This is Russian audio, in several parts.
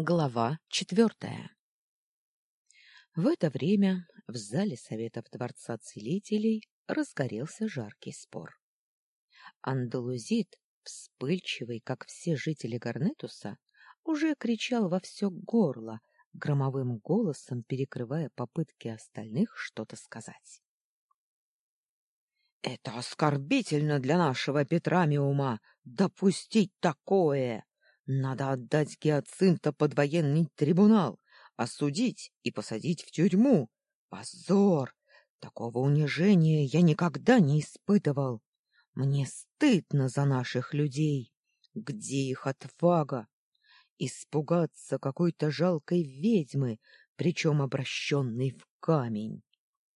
Глава четвертая В это время в зале Советов Дворца Целителей разгорелся жаркий спор. Андалузит, вспыльчивый, как все жители Гарнетуса, уже кричал во все горло, громовым голосом перекрывая попытки остальных что-то сказать. «Это оскорбительно для нашего Петрамиума допустить такое!» Надо отдать Гиацинта под военный трибунал, осудить и посадить в тюрьму. Позор! Такого унижения я никогда не испытывал. Мне стыдно за наших людей. Где их отвага? Испугаться какой-то жалкой ведьмы, причем обращенной в камень.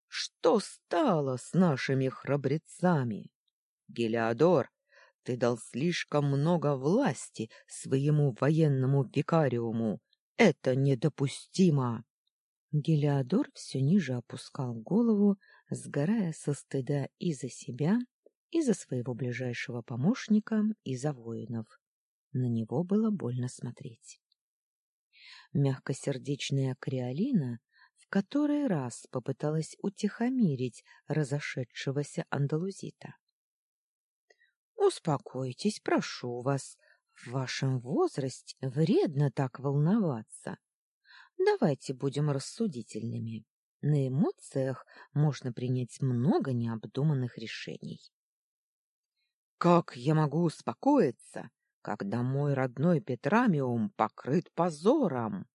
Что стало с нашими храбрецами? Гелиодор ты дал слишком много власти своему военному викариуму. Это недопустимо. Гелиодор все ниже опускал голову, сгорая со стыда и за себя, и за своего ближайшего помощника, и за воинов. На него было больно смотреть. Мягкосердечная Криолина в который раз попыталась утихомирить разошедшегося андалузита. Успокойтесь, прошу вас. В вашем возрасте вредно так волноваться. Давайте будем рассудительными. На эмоциях можно принять много необдуманных решений. Как я могу успокоиться, когда мой родной Петрамиум покрыт позором?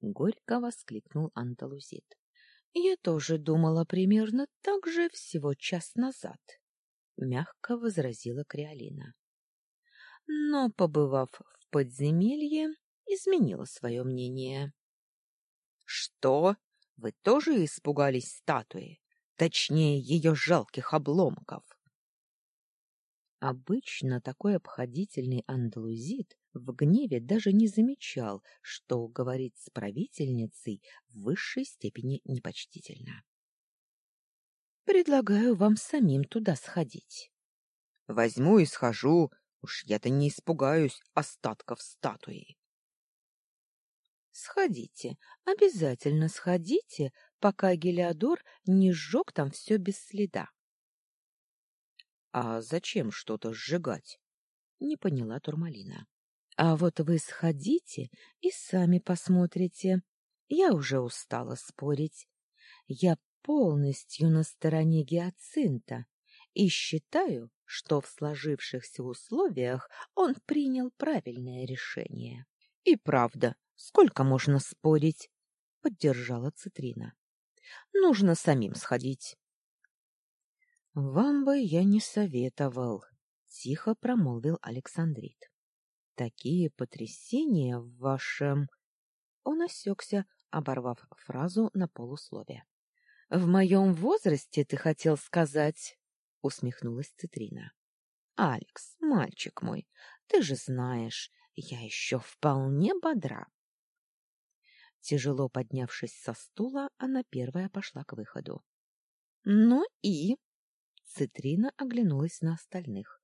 Горько воскликнул Анталузит. Я тоже думала примерно так же всего час назад мягко возразила Криолина. Но, побывав в подземелье, изменила свое мнение. Что? Вы тоже испугались статуи, точнее ее жалких обломков? Обычно такой обходительный андалузит в гневе даже не замечал, что говорить с правительницей в высшей степени непочтительно. Предлагаю вам самим туда сходить. Возьму и схожу, уж я-то не испугаюсь остатков статуи. Сходите, обязательно сходите, пока Гелиодор не сжег там все без следа. А зачем что-то сжигать? Не поняла Турмалина. А вот вы сходите и сами посмотрите. Я уже устала спорить. Я полностью на стороне гиацинта и считаю, что в сложившихся условиях он принял правильное решение. — И правда, сколько можно спорить? — поддержала Цитрина. — Нужно самим сходить. — Вам бы я не советовал, — тихо промолвил Александрит. — Такие потрясения в вашем... Он осекся, оборвав фразу на полусловие. В моем возрасте, ты хотел сказать, усмехнулась Цитрина. Алекс, мальчик мой, ты же знаешь, я еще вполне бодра. Тяжело поднявшись со стула, она первая пошла к выходу. Ну и Цитрина оглянулась на остальных.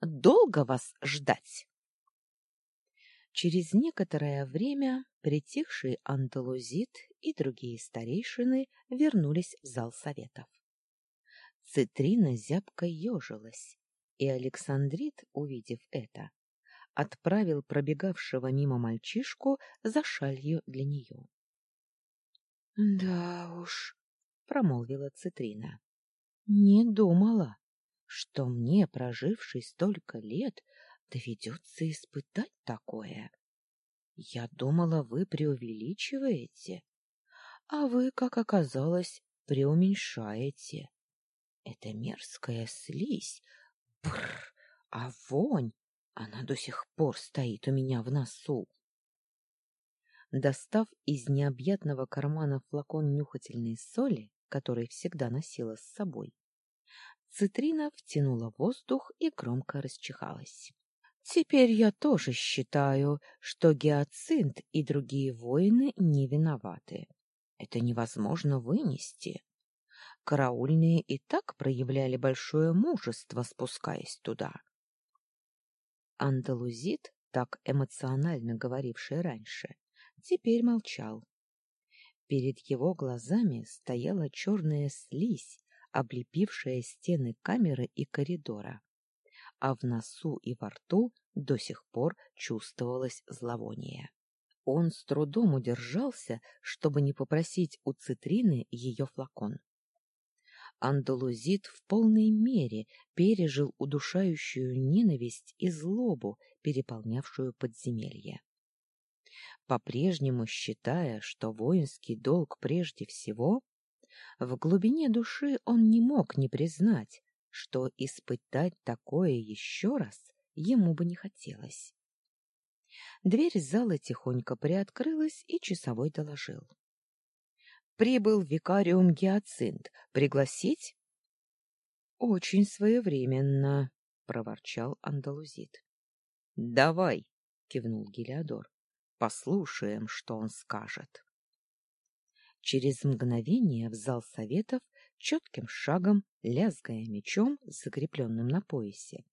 Долго вас ждать? Через некоторое время притихший анталузит и другие старейшины вернулись в зал советов. Цитрина зябко ежилась, и Александрит, увидев это, отправил пробегавшего мимо мальчишку за шалью для нее. — Да уж, — промолвила Цитрина, — не думала, что мне, прожившей столько лет, доведется испытать такое. Я думала, вы преувеличиваете, а вы, как оказалось, преуменьшаете. Это мерзкая слизь, бррр, а вонь, она до сих пор стоит у меня в носу. Достав из необъятного кармана флакон нюхательной соли, который всегда носила с собой, Цитрина втянула воздух и громко расчихалась. Теперь я тоже считаю, что Гиацинт и другие воины не виноваты. Это невозможно вынести. Караульные и так проявляли большое мужество, спускаясь туда. Андалузит так эмоционально говоривший раньше, теперь молчал. Перед его глазами стояла черная слизь, облепившая стены камеры и коридора, а в носу и во рту до сих пор чувствовалось зловоние. Он с трудом удержался, чтобы не попросить у Цитрины ее флакон. Андалузит в полной мере пережил удушающую ненависть и злобу, переполнявшую подземелье. По-прежнему считая, что воинский долг прежде всего, в глубине души он не мог не признать, что испытать такое еще раз ему бы не хотелось. Дверь зала тихонько приоткрылась, и часовой доложил. — Прибыл викариум Гиацинт. Пригласить? — Очень своевременно, — проворчал Андалузит. — Давай, — кивнул Гелиодор. — Послушаем, что он скажет. Через мгновение в зал советов четким шагом, лязгая мечом, закрепленным на поясе,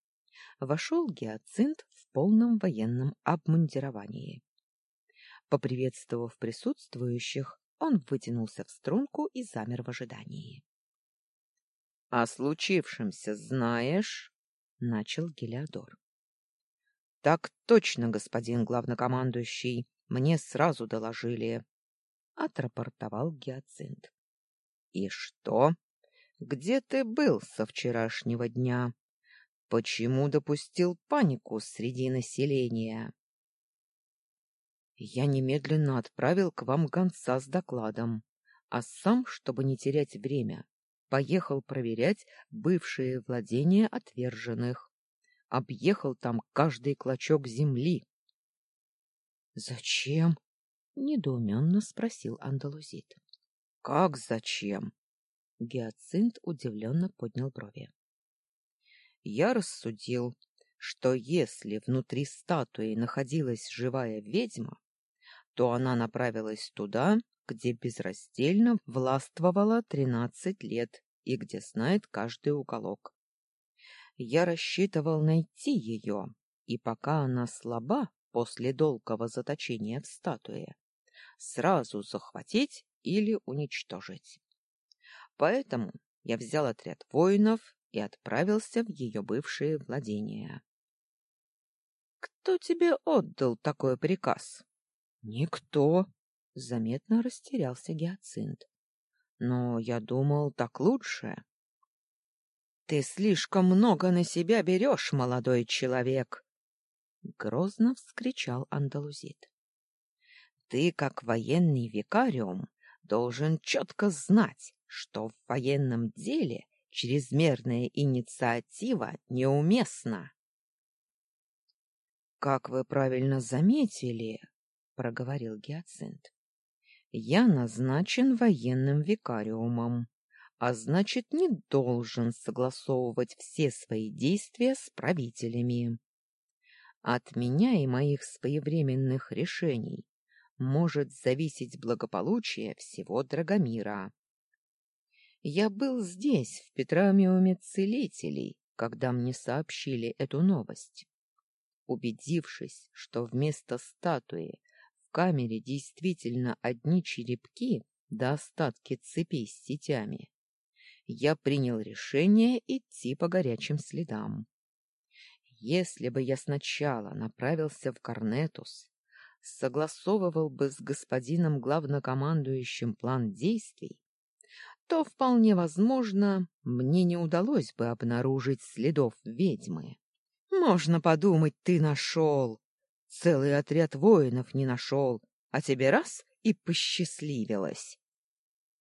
вошел гиацинт в полном военном обмундировании. Поприветствовав присутствующих, он вытянулся в струнку и замер в ожидании. — О случившемся знаешь? — начал Гелиодор. — Так точно, господин главнокомандующий, мне сразу доложили, — отрапортовал Гиацинт. — И что? Где ты был со вчерашнего дня? Почему допустил панику среди населения? Я немедленно отправил к вам гонца с докладом, а сам, чтобы не терять время, поехал проверять бывшие владения отверженных. Объехал там каждый клочок земли. — Зачем? — недоуменно спросил Андалузит. — Как зачем? Гиацинт удивленно поднял брови я рассудил, что если внутри статуи находилась живая ведьма, то она направилась туда, где безраздельно властвовала тринадцать лет и где знает каждый уголок. Я рассчитывал найти ее, и пока она слаба после долгого заточения в статуе, сразу захватить или уничтожить. Поэтому я взял отряд воинов и отправился в ее бывшие владения. — Кто тебе отдал такой приказ? — Никто. Заметно растерялся Гиацинт. — Но я думал, так лучше. — Ты слишком много на себя берешь, молодой человек! — грозно вскричал Андалузит. — Ты, как военный викариум, должен четко знать, что в военном деле Чрезмерная инициатива неуместна. — Как вы правильно заметили, — проговорил Гиацинт, — я назначен военным викариумом, а значит, не должен согласовывать все свои действия с правителями. От меня и моих своевременных решений может зависеть благополучие всего Драгомира. Я был здесь, в Петрамиуме целителей, когда мне сообщили эту новость. Убедившись, что вместо статуи в камере действительно одни черепки да остатки цепей с сетями, я принял решение идти по горячим следам. Если бы я сначала направился в Корнетус, согласовывал бы с господином главнокомандующим план действий, то вполне возможно, мне не удалось бы обнаружить следов ведьмы. Можно подумать, ты нашел. Целый отряд воинов не нашел, а тебе раз и посчастливилось.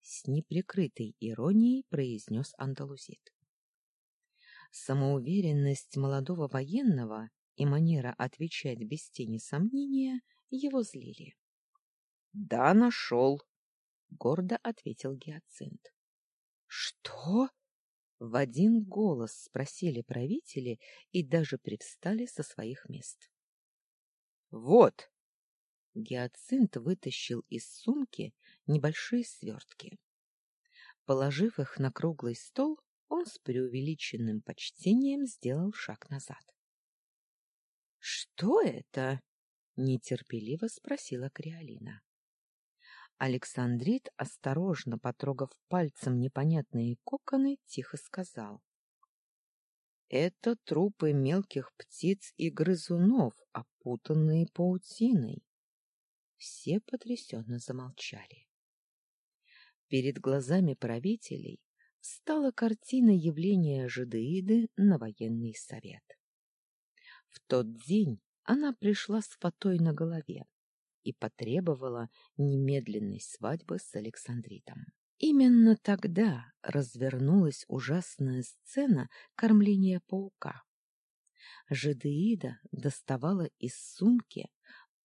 С неприкрытой иронией произнес Андалузит. Самоуверенность молодого военного и манера отвечать без тени сомнения его злили. — Да, нашел, — гордо ответил Гиацинт. Что? В один голос спросили правители и даже привстали со своих мест. Вот. Гиацинт вытащил из сумки небольшие свертки. Положив их на круглый стол, он с преувеличенным почтением сделал шаг назад. Что это? нетерпеливо спросила Криолина. Александрит, осторожно потрогав пальцем непонятные коконы, тихо сказал: "Это трупы мелких птиц и грызунов, опутанные паутиной". Все потрясенно замолчали. Перед глазами правителей стала картина явления жидеиды на военный совет. В тот день она пришла с фатой на голове и потребовала немедленной свадьбы с Александритом. Именно тогда развернулась ужасная сцена кормления паука. Жидеида доставала из сумки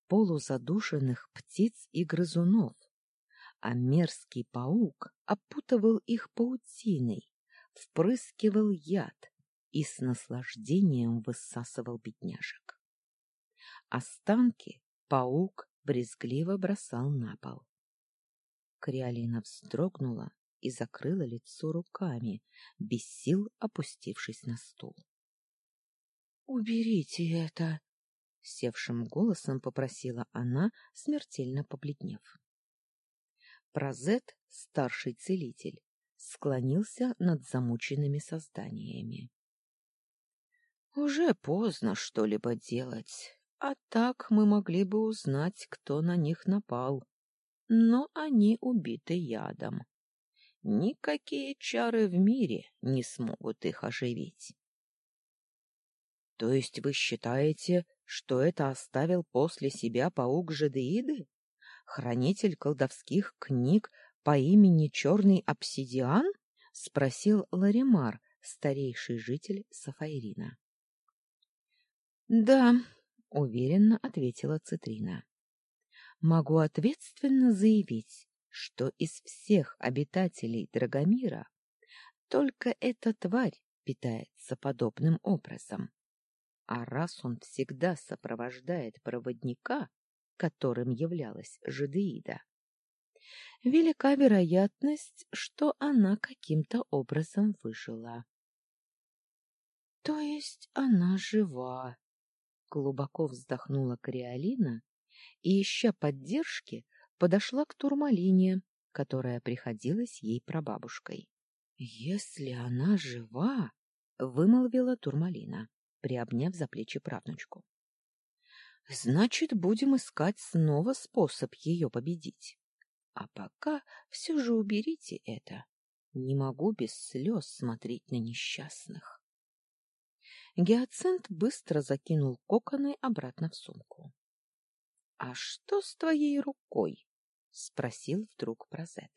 полузадушенных птиц и грызунов, а мерзкий паук опутывал их паутиной, впрыскивал яд и с наслаждением высасывал бедняжек. Останки паук брезгливо бросал на пол. Криолина вздрогнула и закрыла лицо руками, без сил опустившись на стул. — Уберите это! — севшим голосом попросила она, смертельно побледнев. Прозет, старший целитель, склонился над замученными созданиями. Уже поздно что-либо делать, а так мы могли бы узнать, кто на них напал. Но они убиты ядом. Никакие чары в мире не смогут их оживить. — То есть вы считаете, что это оставил после себя паук Жадеиды? хранитель колдовских книг по имени Черный Обсидиан? — спросил Ларимар, старейший житель Сафайрина. — Да, — уверенно ответила Цитрина. — Могу ответственно заявить, что из всех обитателей Драгомира только эта тварь питается подобным образом. А раз он всегда сопровождает проводника, которым являлась Жидеида. Велика вероятность, что она каким-то образом выжила. — То есть она жива? — глубоко вздохнула Криолина и, ища поддержки, подошла к Турмалине, которая приходилась ей прабабушкой. — Если она жива, — вымолвила Турмалина, приобняв за плечи правнучку. Значит, будем искать снова способ ее победить. А пока все же уберите это. Не могу без слез смотреть на несчастных. Гиацинт быстро закинул коконы обратно в сумку. — А что с твоей рукой? — спросил вдруг Прозет.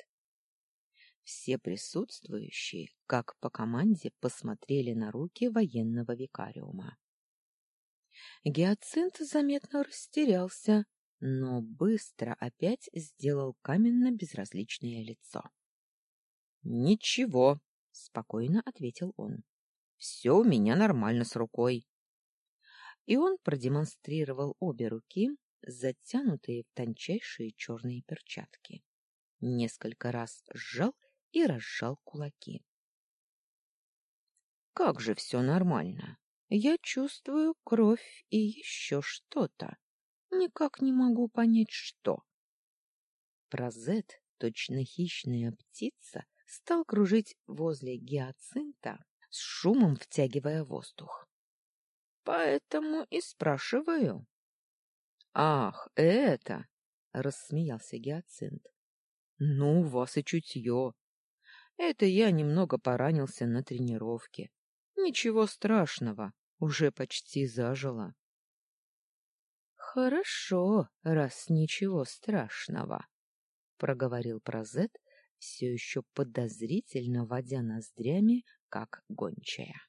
Все присутствующие, как по команде, посмотрели на руки военного викариума. Гиацинт заметно растерялся, но быстро опять сделал каменно-безразличное лицо. — Ничего, — спокойно ответил он. — Все у меня нормально с рукой. И он продемонстрировал обе руки, затянутые в тончайшие черные перчатки. Несколько раз сжал и разжал кулаки. — Как же все нормально! Я чувствую кровь и еще что-то. Никак не могу понять, что. Прозет, точно хищная птица, стал кружить возле гиацинта, с шумом втягивая воздух. Поэтому и спрашиваю. — Ах, это! — рассмеялся гиацинт. — Ну, у вас и чутье. Это я немного поранился на тренировке. Ничего страшного, уже почти зажила. Хорошо, раз ничего страшного, проговорил Прозет, все еще подозрительно водя ноздрями, как гончая.